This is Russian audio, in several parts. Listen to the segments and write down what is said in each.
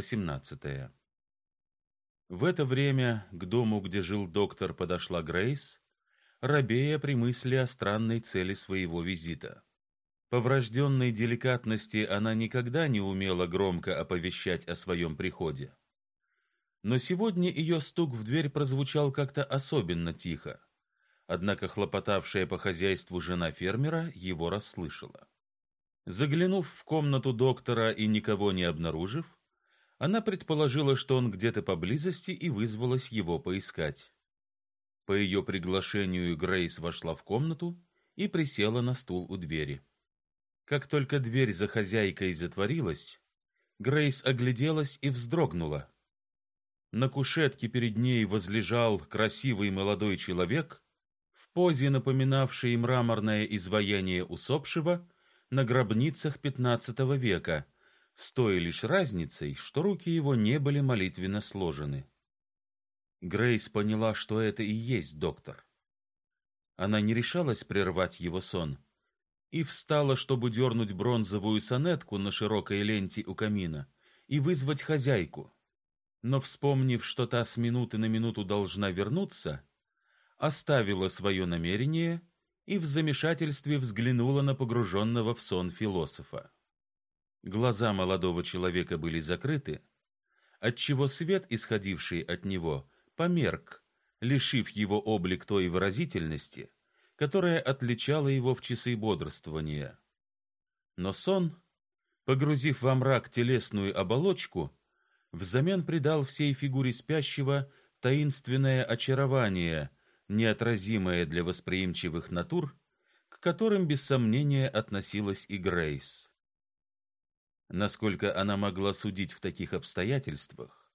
18. В это время к дому, где жил доктор, подошла Грейс, робея при мысли о странной цели своего визита. По врожденной деликатности она никогда не умела громко оповещать о своем приходе. Но сегодня ее стук в дверь прозвучал как-то особенно тихо. Однако хлопотавшая по хозяйству жена фермера его расслышала. Заглянув в комнату доктора и никого не обнаружив, она предположила, что он где-то поблизости и вызвалась его поискать. По ее приглашению Грейс вошла в комнату и присела на стул у двери. Как только дверь за хозяйкой затворилась, Грейс огляделась и вздрогнула. На кушетке перед ней возлежал красивый молодой человек в позе, напоминавшей мраморное изваяние усопшего на гробницах XV века, с той лишь разницей, что руки его не были молитвенно сложены. Грейс поняла, что это и есть доктор. Она не решалась прервать его сон и встала, чтобы дернуть бронзовую сонетку на широкой ленте у камина и вызвать хозяйку. Но вспомнив, что та с минуты на минуту должна вернуться, оставила свое намерение и в замешательстве взглянула на погруженного в сон философа. Глаза молодого человека были закрыты, отчего свет, исходивший от него, померк, лишив его облик той выразительности, которая отличала его в часы бодрствования. Но сон, погрузив во мрак телесную оболочку, взамен придал всей фигуре спящего таинственное очарование, неотразимое для восприимчивых натур, к которым без сомнения относилась и Грейс. Насколько она могла судить в таких обстоятельствах,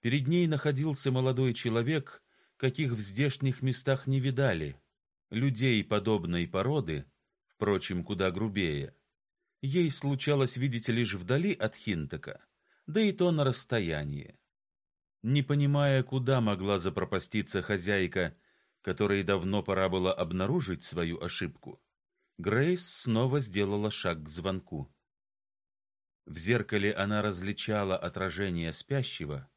перед ней находился молодой человек, каких в здешних местах не видали, людей подобной породы, впрочем, куда грубее. Ей случалось видеть лишь вдали от Хинтека, да и то на расстоянии. Не понимая, куда могла запропаститься хозяйка, которой давно пора было обнаружить свою ошибку, Грейс снова сделала шаг к звонку. В зеркале она различала отражение спящего,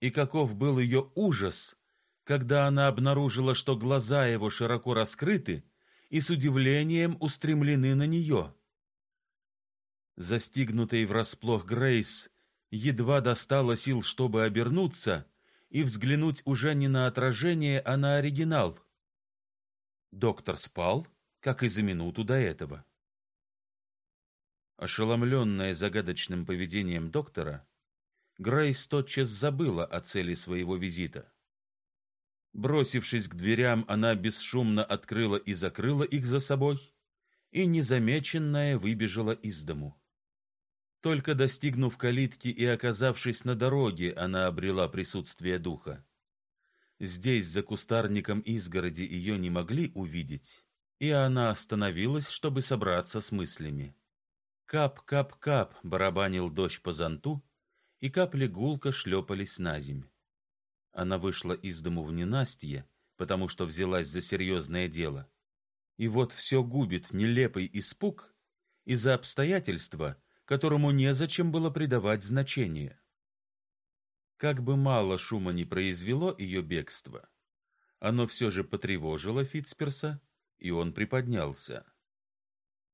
и каков был ее ужас, когда она обнаружила, что глаза его широко раскрыты и с удивлением устремлены на нее. Застигнутый врасплох Грейс едва достала сил, чтобы обернуться и взглянуть уже не на отражение, а на оригинал. Доктор спал, как и за минуту до этого. Ошеломленная загадочным поведением доктора, Грейс тотчас забыла о цели своего визита. Бросившись к дверям, она бесшумно открыла и закрыла их за собой и незамеченная выбежала из дому. Только достигнув калитки и оказавшись на дороге, она обрела присутствие духа. Здесь за кустарником изгороди ее не могли увидеть, и она остановилась, чтобы собраться с мыслями. Кап-кап-кап барабанил дождь по зонту, и капли гулко шлепались наземь. Она вышла из дому в ненастье, потому что взялась за серьезное дело. И вот все губит нелепый испуг из-за обстоятельства, которому незачем было придавать значение. Как бы мало шума ни произвело ее бегство, оно все же потревожило Фитцперса, и он приподнялся.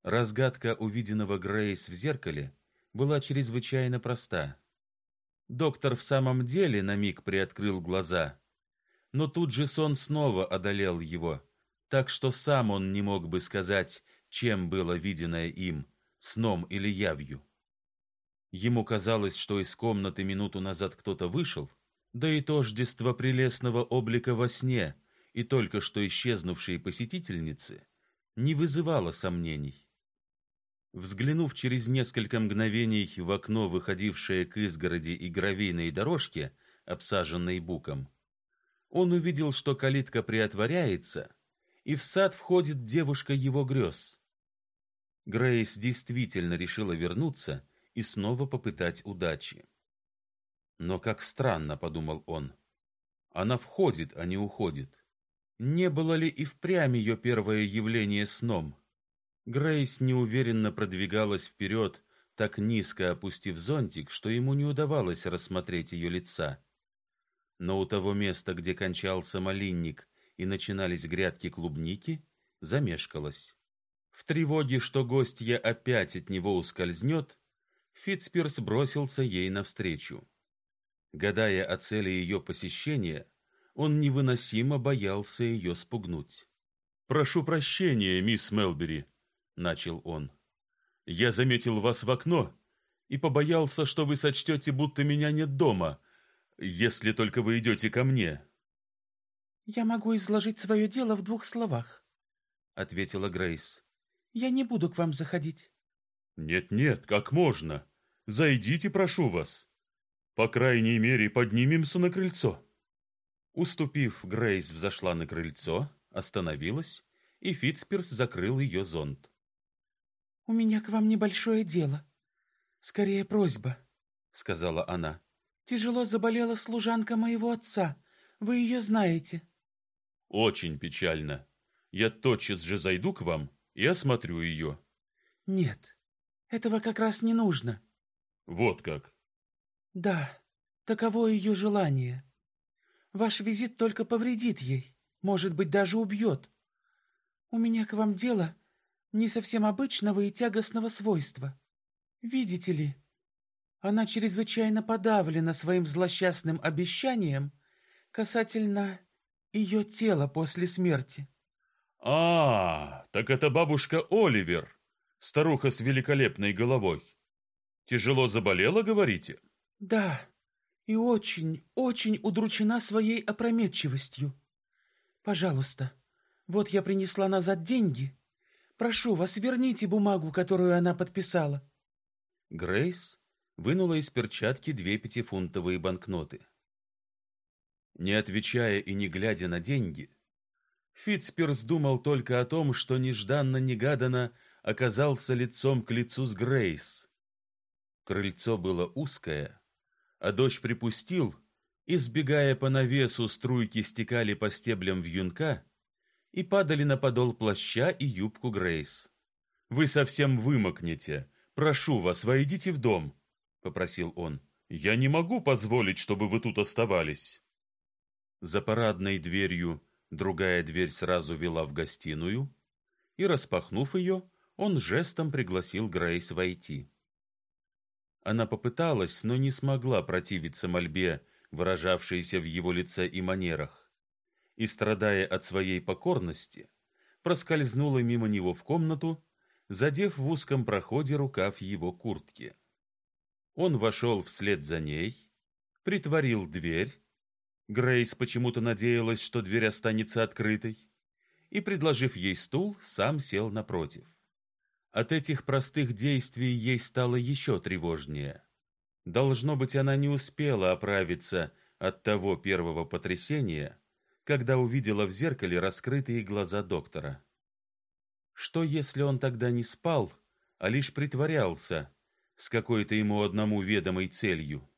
Разгадка увиденного Грейс в зеркале была чрезвычайно проста. Доктор в самом деле на миг приоткрыл глаза, но тут же сон снова одолел его, так что сам он не мог бы сказать, чем было виденное им, сном или явью. Ему казалось, что из комнаты минуту назад кто-то вышел, да и тождество прелестного облика во сне и только что исчезнувшей посетительницы не вызывало сомнений. Взглянув через несколько мгновений в окно, выходившее к изгороди и гравийной дорожке, обсаженной буком, он увидел, что калитка приотворяется, и в сад входит девушка его грез. Грейс действительно решила вернуться и снова попытать удачи. Но как странно, подумал он. Она входит, а не уходит. Не было ли и впрямь ее первое явление сном? Грейс неуверенно продвигалась вперед так низко опустив зонтик, что ему не удавалось рассмотреть ее лица. Но у того места, где кончался малинник и начинались грядки клубники, замешкалась. В тревоге, что гостья опять от него ускользнет, Фитцпирс бросился ей навстречу. Гадая о цели ее посещения, он невыносимо боялся ее спугнуть. «Прошу прощения, мисс Мелбери», — начал он. «Я заметил вас в окно и побоялся, что вы сочтете, будто меня нет дома, если только вы идете ко мне». «Я могу изложить свое дело в двух словах», — ответила Грейс. Я не буду к вам заходить. Нет-нет, как можно? Зайдите, прошу вас. По крайней мере, поднимемся на крыльцо. Уступив, Грейс взошла на крыльцо, остановилась, и Фитцперс закрыл ее зонт. У меня к вам небольшое дело. Скорее просьба, сказала она. Тяжело заболела служанка моего отца. Вы ее знаете. Очень печально. Я тотчас же зайду к вам и осмотрю ее. Нет, этого как раз не нужно. Вот как. Да, таково ее желание. Ваш визит только повредит ей, может быть, даже убьет. У меня к вам дело не совсем обычного и тягостного свойства. Видите ли, она чрезвычайно подавлена своим злосчастным обещанием касательно ее тела после смерти. А, так это бабушка Оливер, старуха с великолепной головой. Тяжело заболела, говорите? Да, и очень, очень удручена своей опрометчивостью. Пожалуйста, вот я принесла назад деньги. Прошу вас, верните бумагу, которую она подписала. Грейс вынула из перчатки две пятифунтовые банкноты. Не отвечая и не глядя на деньги, Фитцперс думал только о том, что нежданно-негаданно оказался лицом к лицу с Грейс. Крыльцо было узкое, а дождь припустил, и, сбегая по навесу, струйки стекали по стеблям вьюнка и падали на подол плаща и юбку Грейс. «Вы совсем вымокнете. Прошу вас, войдите в дом», — попросил он. «Я не могу позволить, чтобы вы тут оставались». За парадной дверью Другая дверь сразу вела в гостиную, и, распахнув ее, он жестом пригласил Грейс войти. Она попыталась, но не смогла противиться мольбе, выражавшейся в его лице и манерах, и, страдая от своей покорности, проскользнула мимо него в комнату, задев в узком проходе рукав его куртки. Он вошел вслед за ней, притворил дверь, Грейс почему-то надеялась, что дверь останется открытой, и, предложив ей стул, сам сел напротив. От этих простых действий ей стало еще тревожнее. Должно быть, она не успела оправиться от того первого потрясения, когда увидела в зеркале раскрытые глаза доктора. Что если он тогда не спал, а лишь притворялся с какой-то ему одному ведомой целью?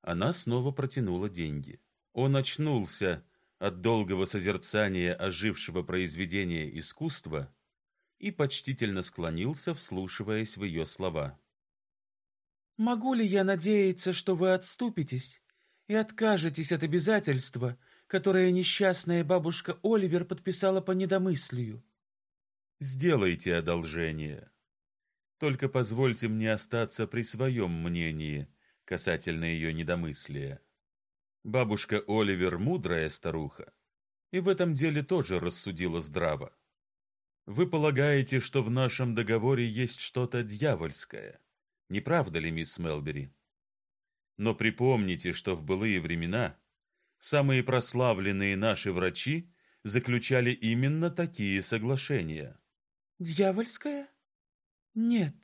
Она снова протянула деньги. Он очнулся от долгого созерцания ожившего произведения искусства и почтительно склонился, вслушиваясь в ее слова. Могу ли я надеяться, что вы отступитесь и откажетесь от обязательства, которое несчастная бабушка Оливер подписала по недомыслию? Сделайте одолжение. Только позвольте мне остаться при своем мнении касательно ее недомыслия. Бабушка Оливер мудрая старуха, и в этом деле тоже рассудила здраво. Вы полагаете, что в нашем договоре есть что-то дьявольское, не правда ли, мисс Мелбери? Но припомните, что в былые времена самые прославленные наши врачи заключали именно такие соглашения. Дьявольское? Нет,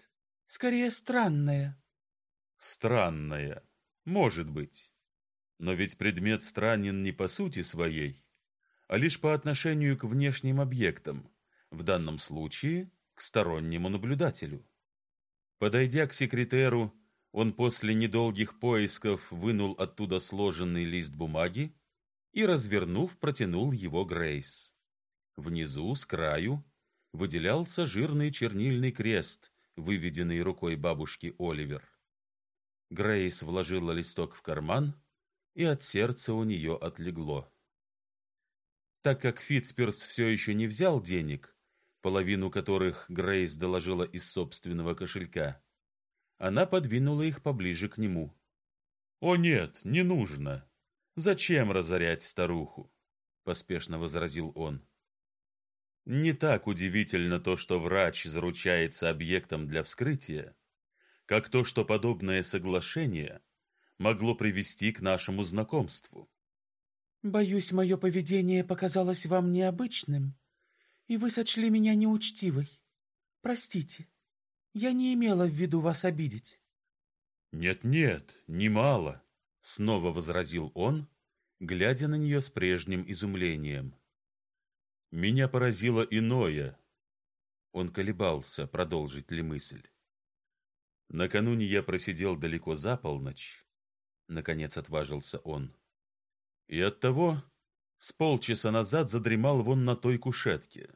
скорее странное. Странная. Может быть. Но ведь предмет странен не по сути своей, а лишь по отношению к внешним объектам, в данном случае к стороннему наблюдателю. Подойдя к секретеру, он после недолгих поисков вынул оттуда сложенный лист бумаги и, развернув, протянул его Грейс. Внизу, с краю, выделялся жирный чернильный крест выведенный рукой бабушки Оливер. Грейс вложила листок в карман, и от сердца у нее отлегло. Так как Фитцперс все еще не взял денег, половину которых Грейс доложила из собственного кошелька, она подвинула их поближе к нему. О нет, не нужно. Зачем разорять старуху? поспешно возразил он. Не так удивительно то, что врач заручается объектом для вскрытия, как то, что подобное соглашение могло привести к нашему знакомству. Боюсь, мое поведение показалось вам необычным, и вы сочли меня неучтивой. Простите, я не имела в виду вас обидеть. Нет-нет, немало, снова возразил он, глядя на нее с прежним изумлением. Меня поразило иное. Он колебался, продолжить ли мысль. Накануне я просидел далеко за полночь, наконец отважился он. И оттого с полчаса назад задремал вон на той кушетке.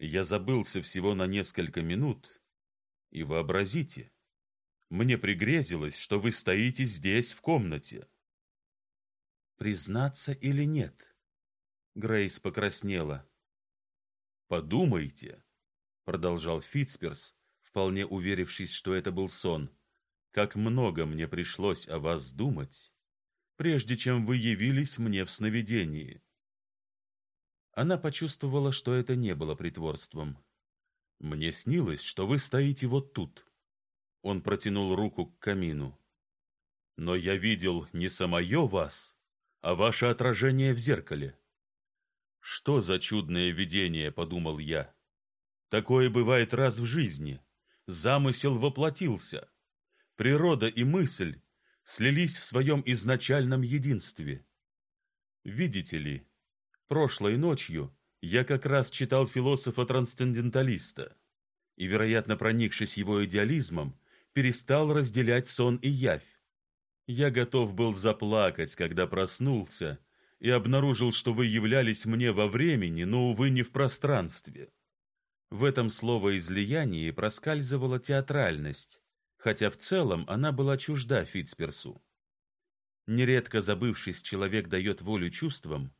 Я забылся всего на несколько минут, и вообразите, мне пригрезилось, что вы стоите здесь в комнате. Признаться или нет? Грейс покраснела. Подумайте, продолжал Фитцперс, вполне уверившись, что это был сон. Как много мне пришлось о вас думать прежде чем вы явились мне в сновидении. Она почувствовала, что это не было притворством. Мне снилось, что вы стоите вот тут. Он протянул руку к камину. Но я видел не самое вас, а ваше отражение в зеркале. Что за чудное видение, подумал я. Такое бывает раз в жизни. Замысел воплотился. Природа и мысль слились в своем изначальном единстве. Видите ли, прошлой ночью я как раз читал философа-трансценденталиста и, вероятно, проникшись его идеализмом, перестал разделять сон и явь. Я готов был заплакать, когда проснулся и обнаружил, что вы являлись мне во времени, но увы не в пространстве. В этом словоизлиянии проскальзывала театральность, хотя в целом она была чужда Фитцперсу. Нередко забывшись, человек дает волю чувствам,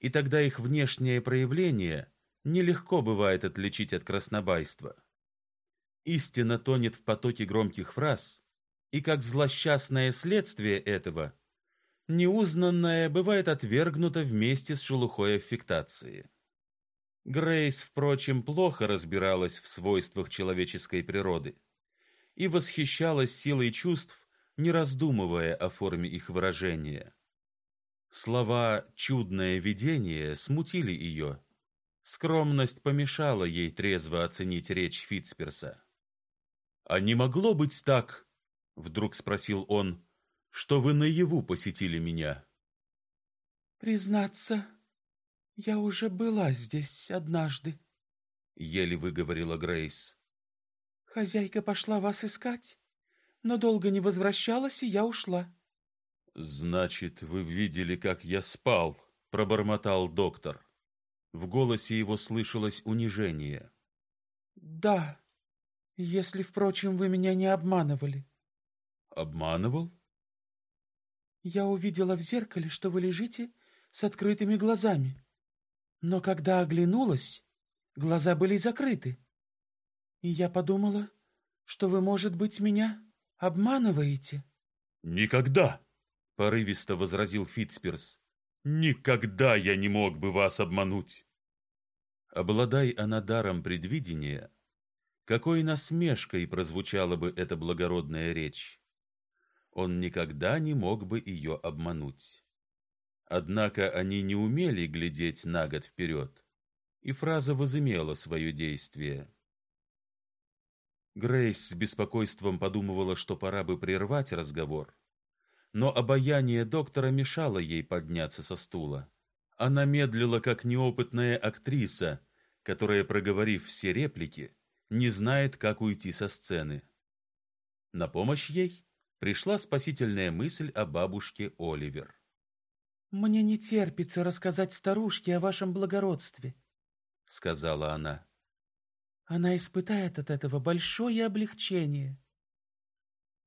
и тогда их внешнее проявление нелегко бывает отличить от краснобайства. Истина тонет в потоке громких фраз, и как злосчастное следствие этого, неузнанное бывает отвергнуто вместе с шелухой аффектации. Грейс, впрочем, плохо разбиралась в свойствах человеческой природы и восхищалась силой чувств, не раздумывая о форме их выражения. Слова «чудное видение» смутили ее. Скромность помешала ей трезво оценить речь Фитцперса. «А не могло быть так?» — вдруг спросил он, — «что вы наяву посетили меня?» «Признаться, я уже была здесь однажды», — еле выговорила Грейс. Хозяйка пошла вас искать, но долго не возвращалась, и я ушла. Значит, вы видели, как я спал, пробормотал доктор. В голосе его слышалось унижение. Да, если, впрочем, вы меня не обманывали. Обманывал? Я увидела в зеркале, что вы лежите с открытыми глазами. Но когда оглянулась, глаза были закрыты. И я подумала, что вы, может быть, меня обманываете. Никогда, порывисто возразил Фитцперс. Никогда я не мог бы вас обмануть. Обладай она даром предвидения, какой насмешкой прозвучала бы эта благородная речь. Он никогда не мог бы ее обмануть. Однако они не умели глядеть на год вперед, и фраза возымела свое действие. Грейс с беспокойством подумывала, что пора бы прервать разговор, но обаяние доктора мешало ей подняться со стула. Она медлила, как неопытная актриса, которая, проговорив все реплики, не знает, как уйти со сцены. На помощь ей пришла спасительная мысль о бабушке Оливер. Мне не терпится рассказать старушке о вашем благородстве, сказала она. Она испытает от этого большое облегчение.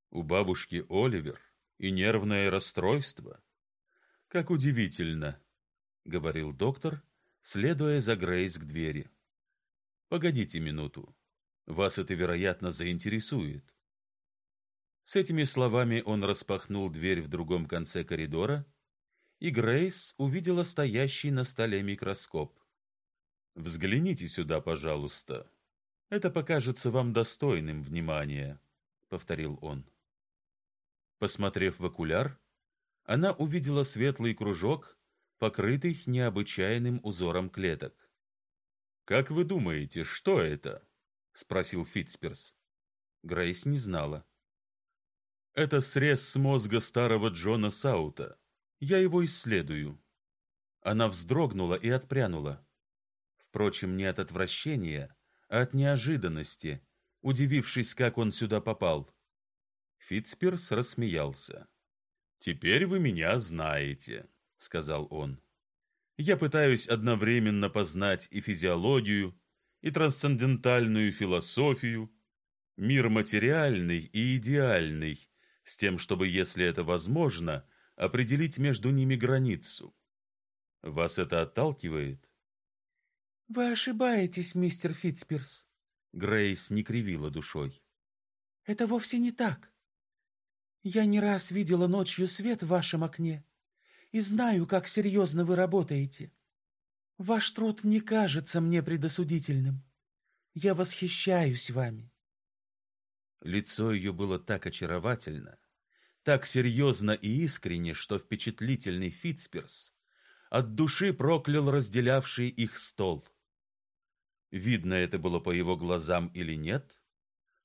У бабушки Оливер и нервное расстройство. Как удивительно, говорил доктор, следуя за Грейс к двери. Погодите минуту. Вас это, вероятно, заинтересует. С этими словами он распахнул дверь в другом конце коридора, и Грейс увидела стоящий на столе микроскоп. Взгляните сюда, пожалуйста. Это покажется вам достойным внимания, повторил он. Посмотрев в окуляр, она увидела светлый кружок, покрытый необычайным узором клеток. Как вы думаете, что это? спросил Фитцперс. Грейс не знала. Это срез с мозга старого Джона Саута. Я его исследую. Она вздрогнула и отпрянула. Впрочем, не от отвращения, а от неожиданности, удивившись, как он сюда попал. Фитцперс рассмеялся. Теперь вы меня знаете, сказал он. Я пытаюсь одновременно познать и физиологию, и трансцендентальную философию, мир материальный и идеальный, с тем, чтобы, если это возможно, определить между ними границу. Вас это отталкивает? Вы ошибаетесь, мистер Фитцперс. Грейс не кривила душой. Это вовсе не так. Я не раз видела ночью свет в вашем окне и знаю, как серьезно вы работаете. Ваш труд не кажется мне предосудительным. Я восхищаюсь вами. Лицо ее было так очаровательно, так серьезно и искренне, что впечатлительный Фитцперс от души проклял разделявший их стол. Видно это было по его глазам или нет,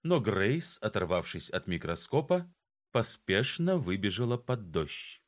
но Грейс, оторвавшись от микроскопа, поспешно выбежала под дождь.